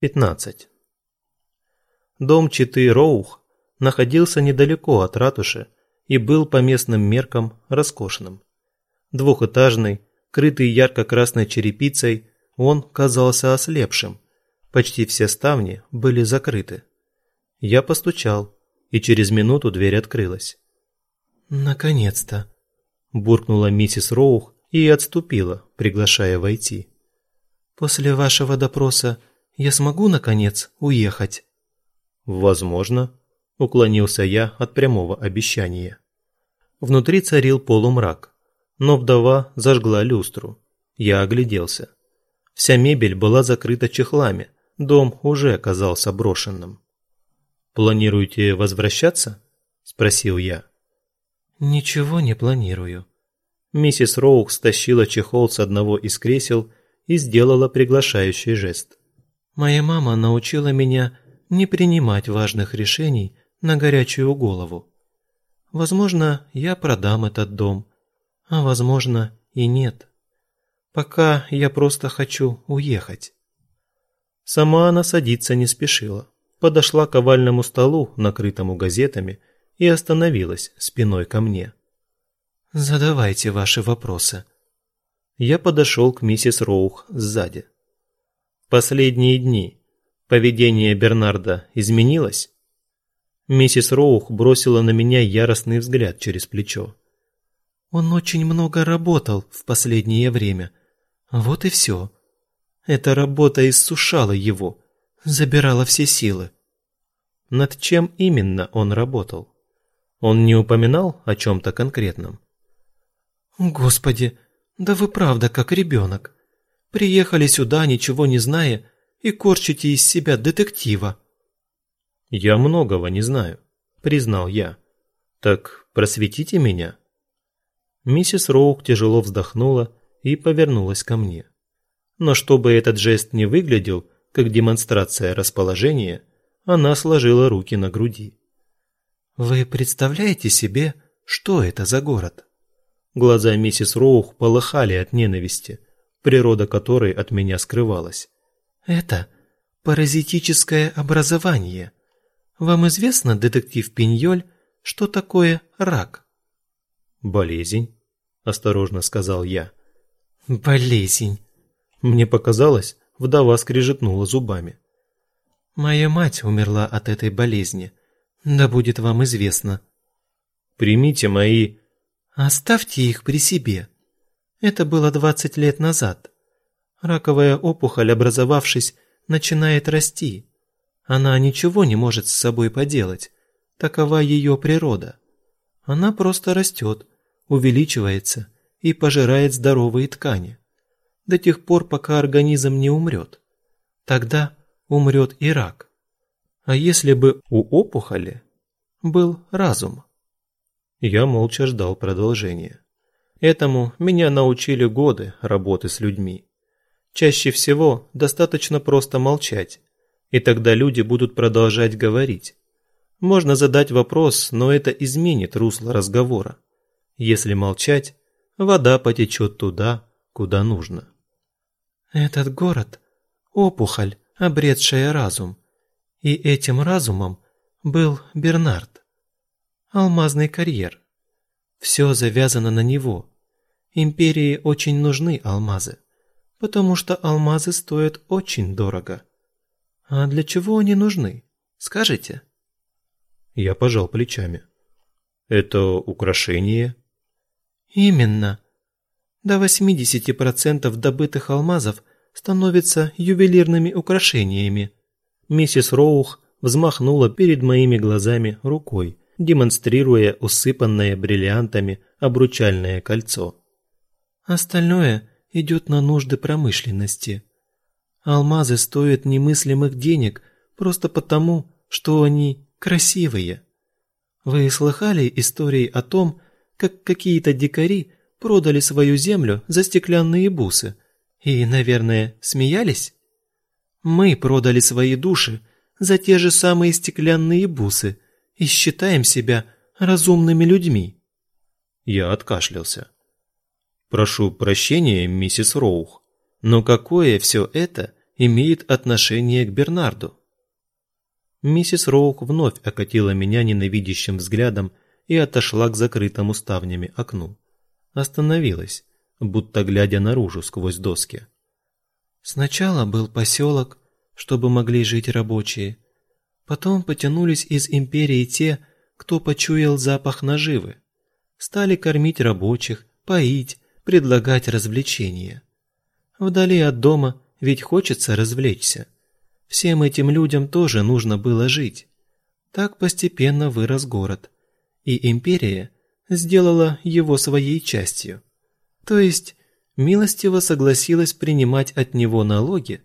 15. Дом Читы Роух находился недалеко от ратуши и был по местным меркам роскошным. Двухэтажный, крытый ярко-красной черепицей, он казался ослепшим. Почти все ставни были закрыты. Я постучал, и через минуту дверь открылась. «Наконец-то!» – буркнула миссис Роух и отступила, приглашая войти. «После вашего допроса я смогу, наконец, уехать?» «Возможно», – уклонился я от прямого обещания. Внутри царил полумрак, но вдова зажгла люстру. Я огляделся. Вся мебель была закрыта чехлами, дом уже оказался брошенным. «Планируете возвращаться?» – спросил я. «Ничего не планирую». Миссис Роух стащила чехол с одного из кресел и сделала приглашающий жест. Моя мама научила меня не принимать важных решений на горячую голову. Возможно, я продам этот дом, а возможно и нет. Пока я просто хочу уехать. Сама она садиться не спешила. Подошла к овальному столу, накрытому газетами, и остановилась спиной ко мне. «Задавайте ваши вопросы». Я подошел к миссис Роух сзади. Последние дни поведение Бернарда изменилось? Миссис Роух бросила на меня яростный взгляд через плечо. Он очень много работал в последнее время. Вот и все. Эта работа иссушала его, забирала все силы. Над чем именно он работал? Он не упоминал о чем-то конкретном? Господи, да вы правда как ребенок. Приехали сюда, ничего не зная, и корчите из себя детектива. Я многого не знаю, признал я. Так просветите меня. Миссис Роук тяжело вздохнула и повернулась ко мне. Но чтобы этот жест не выглядел как демонстрация расположения, она сложила руки на груди. Вы представляете себе, что это за город? Глаза миссис Роух полыхали от ненависти природа которой от меня скрывалась. Это паразитическое образование. Вам известно, детектив Пиньоль, что такое рак? Болезнь, осторожно сказал я. Болезнь. Мне показалось, вдова скрежетнула зубами. Моя мать умерла от этой болезни. Да будет вам известно. Примите мои... Оставьте их при себе. Это было 20 лет назад. Раковая опухоль, образовавшись, начинает расти. Она ничего не может с собой поделать. Такова ее природа. Она просто растет, увеличивается и пожирает здоровые ткани. До тех пор, пока организм не умрет. Тогда умрет и рак. А если бы у опухоли был разум? Я молча ждал продолжения. Этому меня научили годы работы с людьми. Чаще всего достаточно просто молчать, и тогда люди будут продолжать говорить. Можно задать вопрос, но это изменит русло разговора. Если молчать, вода потечет туда, куда нужно. Этот город – опухоль, обретшая разум. И этим разумом был Бернард. Алмазный карьер. Все завязано на него. Империи очень нужны алмазы, потому что алмазы стоят очень дорого. А для чего они нужны? Скажите. Я пожал плечами. Это украшение? Именно. До 80% добытых алмазов становятся ювелирными украшениями. Миссис Роух взмахнула перед моими глазами рукой, демонстрируя усыпанное бриллиантами обручальное кольцо. Остальное идет на нужды промышленности. Алмазы стоят немыслимых денег просто потому, что они красивые. Вы слыхали истории о том, как какие-то дикари продали свою землю за стеклянные бусы и, наверное, смеялись? Мы продали свои души за те же самые стеклянные бусы и считаем себя разумными людьми. Я откашлялся. Прошу прощения, миссис Роух, но какое все это имеет отношение к Бернарду? Миссис Роук вновь окатила меня ненавидящим взглядом и отошла к закрытому ставнями окну. Остановилась, будто глядя наружу сквозь доски. Сначала был поселок, чтобы могли жить рабочие. Потом потянулись из империи те, кто почуял запах наживы. Стали кормить рабочих, поить, предлагать развлечения. Вдали от дома ведь хочется развлечься. Всем этим людям тоже нужно было жить. Так постепенно вырос город, и империя сделала его своей частью. То есть милостиво согласилась принимать от него налоги,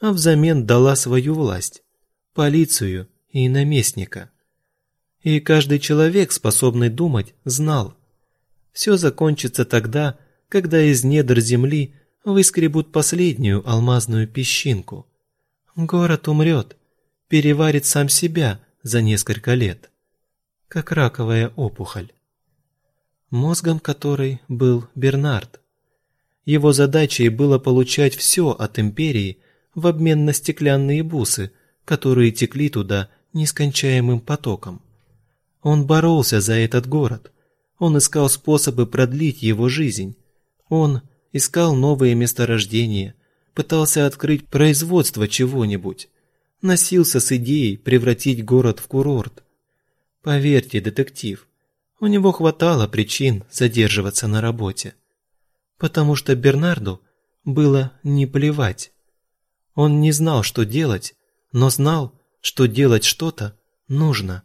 а взамен дала свою власть, полицию и наместника. И каждый человек, способный думать, знал. Все закончится тогда, когда из недр земли выскребут последнюю алмазную песчинку. Город умрет, переварит сам себя за несколько лет, как раковая опухоль. Мозгом которой был Бернард. Его задачей было получать все от империи в обмен на стеклянные бусы, которые текли туда нескончаемым потоком. Он боролся за этот город. Он искал способы продлить его жизнь. Он искал новые месторождения, пытался открыть производство чего-нибудь. Носился с идеей превратить город в курорт. Поверьте, детектив, у него хватало причин задерживаться на работе. Потому что Бернарду было не плевать. Он не знал, что делать, но знал, что делать что-то нужно.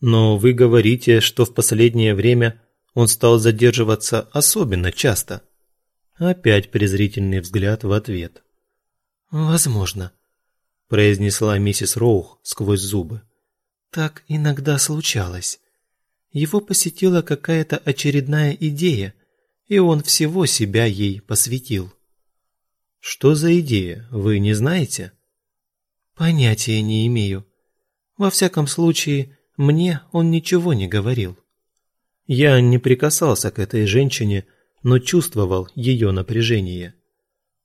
Но вы говорите, что в последнее время он стал задерживаться особенно часто. Опять презрительный взгляд в ответ. Возможно, произнесла миссис Роух сквозь зубы. Так иногда случалось. Его посетила какая-то очередная идея, и он всего себя ей посвятил. Что за идея, вы не знаете? Понятия не имею. Во всяком случае, мне он ничего не говорил. Я не прикасался к этой женщине, но чувствовал ее напряжение.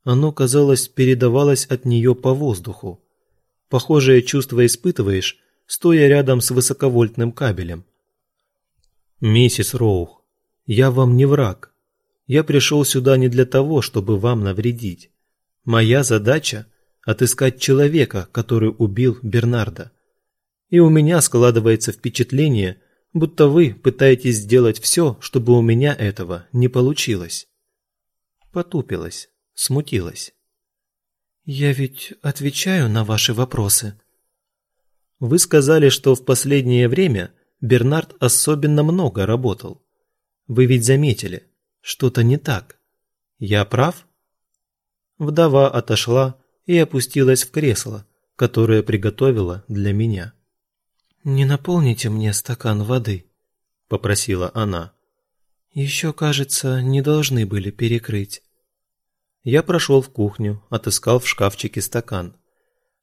Оно, казалось, передавалось от нее по воздуху. Похожее чувство испытываешь, стоя рядом с высоковольтным кабелем. Миссис Роух, я вам не враг. Я пришел сюда не для того, чтобы вам навредить. Моя задача – отыскать человека, который убил Бернарда. И у меня складывается впечатление, будто вы пытаетесь сделать все, чтобы у меня этого не получилось. Потупилась, смутилась. Я ведь отвечаю на ваши вопросы. Вы сказали, что в последнее время Бернард особенно много работал. Вы ведь заметили, что-то не так. Я прав? Вдова отошла и опустилась в кресло, которое приготовила для меня. «Не наполните мне стакан воды», — попросила она. «Еще, кажется, не должны были перекрыть». Я прошел в кухню, отыскал в шкафчике стакан.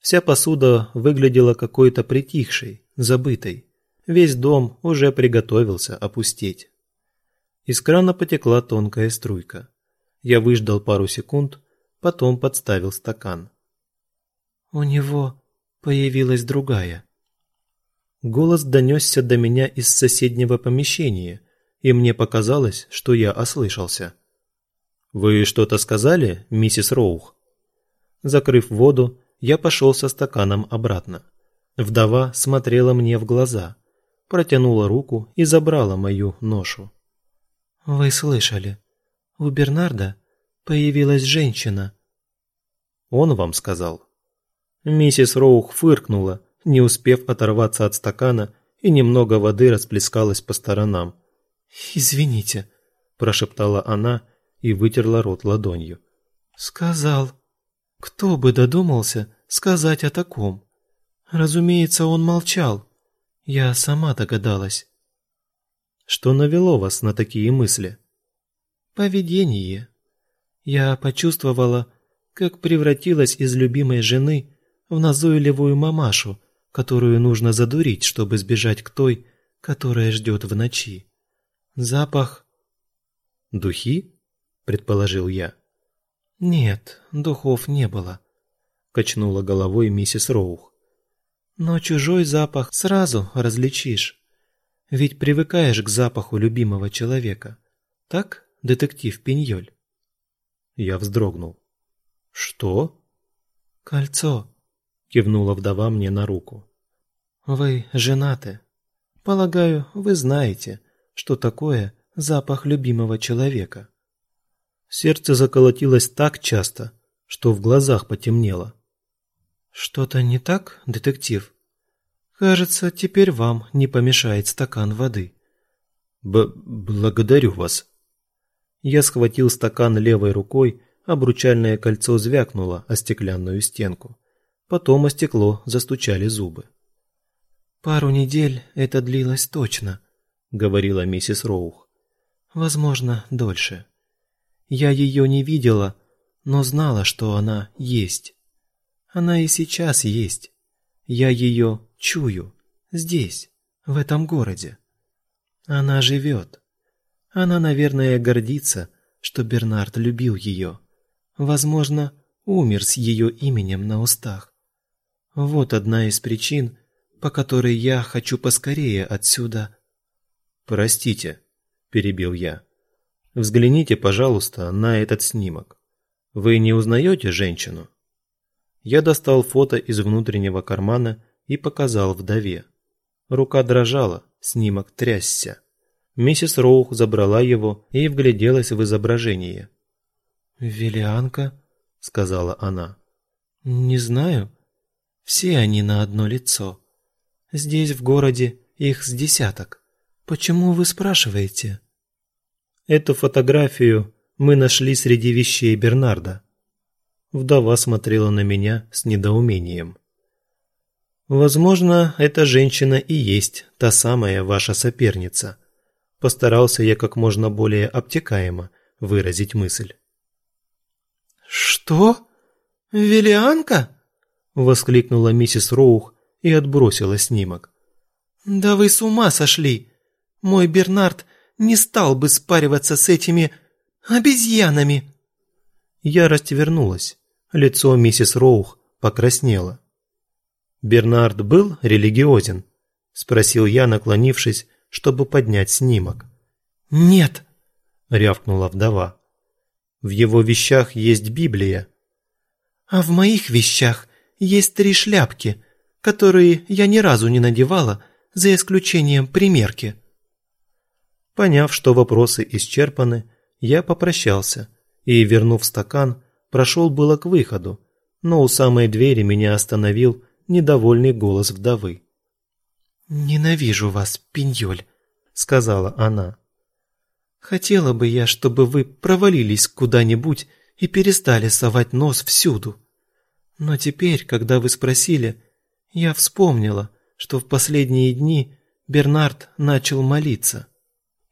Вся посуда выглядела какой-то притихшей, забытой. Весь дом уже приготовился опустеть. Из крана потекла тонкая струйка. Я выждал пару секунд, потом подставил стакан. «У него появилась другая». Голос донесся до меня из соседнего помещения, и мне показалось, что я ослышался. «Вы что-то сказали, миссис Роух?» Закрыв воду, я пошел со стаканом обратно. Вдова смотрела мне в глаза, протянула руку и забрала мою ношу. «Вы слышали? У Бернарда появилась женщина. Он вам сказал? Миссис Роух фыркнула, не успев оторваться от стакана, и немного воды расплескалось по сторонам. Извините, прошептала она и вытерла рот ладонью. Сказал. Кто бы додумался сказать о таком? Разумеется, он молчал. Я сама догадалась. Что навело вас на такие мысли? Поведение. Я почувствовала, как превратилась из любимой жены в назойливую мамашу, которую нужно задурить, чтобы сбежать к той, которая ждет в ночи. Запах... Духи? Предположил я. Нет, духов не было. качнула головой миссис Роух. Но чужой запах сразу различишь. Ведь привыкаешь к запаху любимого человека. Так, детектив Пиньоль? Я вздрогнул. Что? Кольцо, кивнула вдова мне на руку. Вы женаты. Полагаю, вы знаете, что такое запах любимого человека. Сердце заколотилось так часто, что в глазах потемнело. Что-то не так, детектив? Кажется, теперь вам не помешает стакан воды. Б благодарю вас. Я схватил стакан левой рукой, обручальное кольцо звякнуло о стеклянную стенку. Потом о стекло застучали зубы. Пару недель это длилось точно, говорила миссис Роух. Возможно, дольше. Я ее не видела, но знала, что она есть. Она и сейчас есть. Я ее чую здесь, в этом городе. Она живет. Она, наверное, гордится, что Бернард любил ее. Возможно, умер с ее именем на устах. Вот одна из причин, по которой я хочу поскорее отсюда. Простите, перебил я. Взгляните, пожалуйста, на этот снимок. Вы не узнаете женщину? Я достал фото из внутреннего кармана и показал вдове. Рука дрожала, снимок трясся. Миссис Роух забрала его и вгляделась в изображение. «Велианка?» — сказала она. «Не знаю. Все они на одно лицо. Здесь, в городе, их с десяток. Почему вы спрашиваете?» Эту фотографию мы нашли среди вещей Бернарда. Вдова смотрела на меня с недоумением. Возможно, эта женщина и есть та самая ваша соперница. Постарался я как можно более обтекаемо выразить мысль. Что? Велианка? Воскликнула миссис Роух и отбросила снимок. Да вы с ума сошли. Мой Бернард не стал бы спариваться с этими обезьянами. Я развернулась. Лицо миссис Роух покраснело. Бернард был религиозен, спросил я, наклонившись, чтобы поднять снимок. Нет, рявкнула вдова. В его вещах есть Библия. А в моих вещах есть три шляпки, которые я ни разу не надевала, за исключением примерки. Поняв, что вопросы исчерпаны, я попрощался и, вернув стакан, прошел было к выходу, но у самой двери меня остановил недовольный голос вдовы. «Ненавижу вас, пиньоль», — сказала она. «Хотела бы я, чтобы вы провалились куда-нибудь и перестали совать нос всюду. Но теперь, когда вы спросили, я вспомнила, что в последние дни Бернард начал молиться.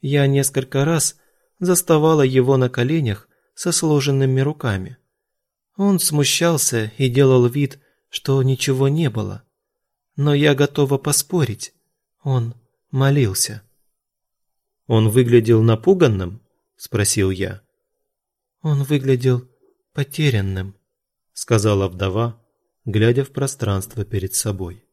Я несколько раз заставала его на коленях со сложенными руками. Он смущался и делал вид, что ничего не было. Но я готова поспорить. Он молился. Он выглядел напуганным, спросил я. Он выглядел потерянным, сказала вдова, глядя в пространство перед собой.